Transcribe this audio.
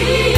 see.